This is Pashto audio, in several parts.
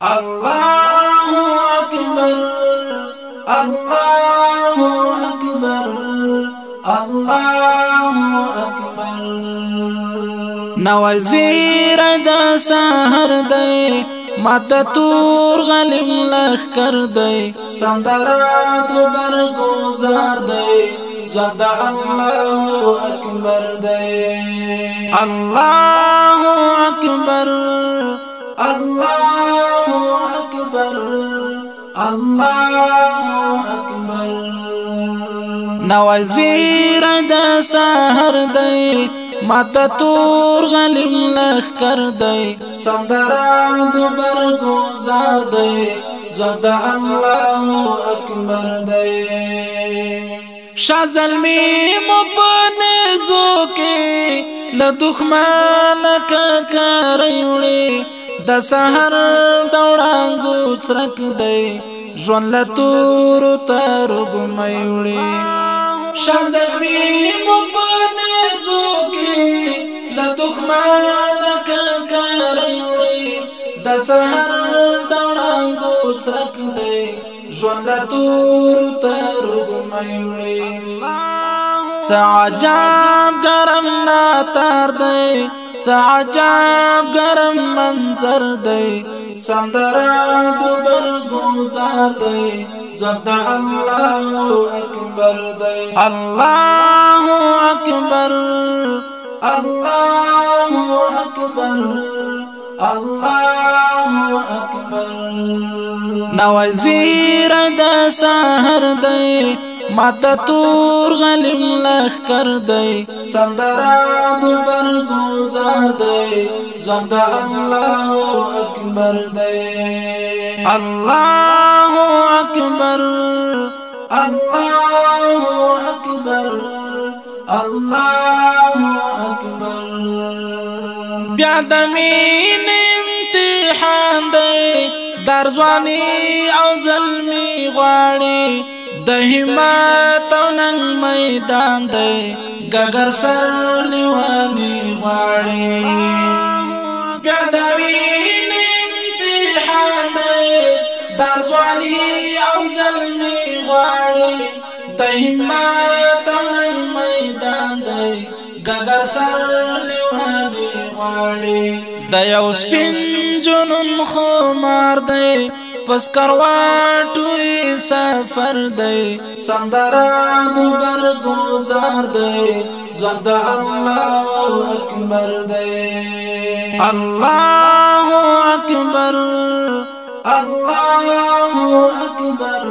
الله أكبر الله أكبر الله أكبر نوزير دا سهر دي ما تور غلم لخ کر دی سندرات برقو زار دي زد الله أكبر دي الله أكبر الله الله اکبر نو وزیر د سحر دی ماته تور غلم لخ کر دی سندره دوبر گزار دی زرد الله اکبر دی شا زلمی مپنزو کې له دښمن کا کارېولې د سحر دوړانګو سرک دی ژوند له تور تر ګمای وړي شازمي مفنزو کې له دښمن کار وړي د سحر دړانګو سرک دی ژوند له تور تر ګمای وړي تعجب ګرم نا تر دی تعجب ګرم منظر دی سندرا دوبل گزار دی زغد الله اکبر دی الله اکبر الله اکبر الله اکبر نو وزیر د سحر دی ماته تور غلیم لخ کر دی سندرا دبر گزار دی زند الله اکبر دی الله اکبر الله اکبر الله اکبر بیا د مين امتحان دی در ځواني او ظلمي غواړي د همت نن میدان دی ګګر سر لیوالي غواړي بیا د وینې امتحان دی در ځواني او زلمي غواړي د همت نن میدان دی ګګر سر لیوالي غواړي د یو سپین جنون خو مار دی پس کرواټوي سفر دی سندره دوبر گزار دی ځوان د الله اکبر دی الله اکبر الله اکبر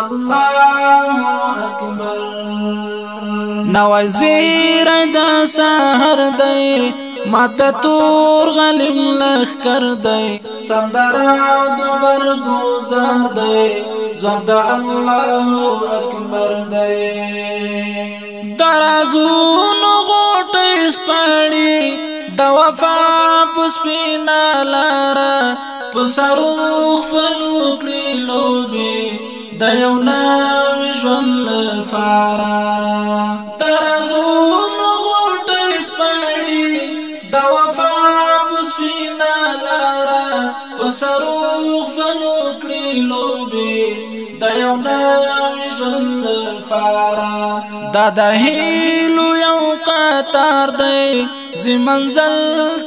الله اکبر نو وزیر د سحر دی مات تور غلم لخ کر دی سندرا دبر گزار دی زند الله اکبر دی درازون غوټ سپړی د وفا پسپینا لارا پسرو خپل کړي لوبي د یو نام فنو کړی لوبي د یو نوی ژوند لپاره دا د هیلو یو قطار دی زی منزل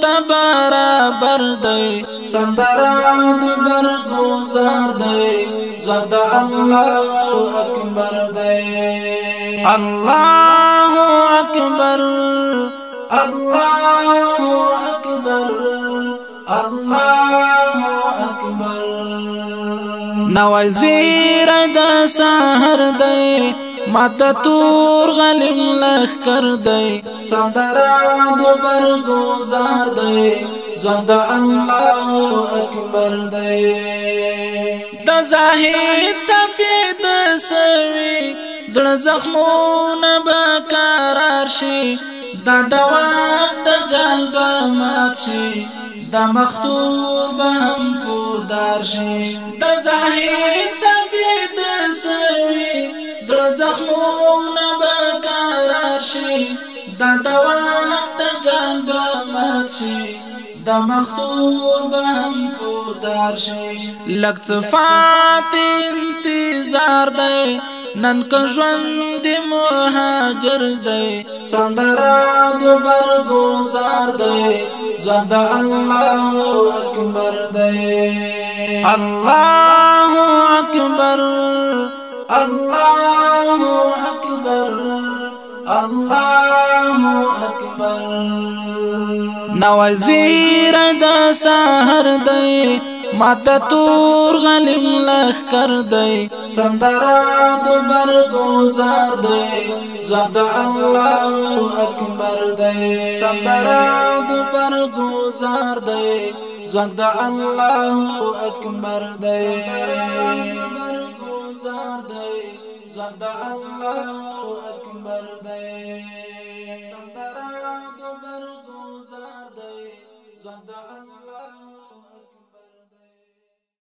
تبارا بردی سندران دبر گوزار دی زرد اللہ اکبر دی اللہ نو وزیر د سحر دی مات تور غلم لخ کر دی سندرا دو بر گزار دی زند الله اکبر دی د زاهد سفید سوی زړه زخمونه به قرار شي دا د وخت جلب مات شي د مختوب هم پودار شي د زاهد سفید سوي زړه زخمونه به قرار شي دا د وخت جلب مات شي د مختوب هم پودار شي لکه صفات انتظار دی نن که ژوند دی مهاجر دی سندره د برګوزار دی ځوان د الله اکبر دی الله اکبر الله اکبر الله اکبر نو وزیر د سحر دی ماته تور غلیم لخ کر دی سندرا د بر گزار دی زاد الله اکبر دی سندرا د بر گزار دی زاد الله اکبر دی بر گزار دی زاد الله اکبر دی سندرا د بر گزار دی زاد الله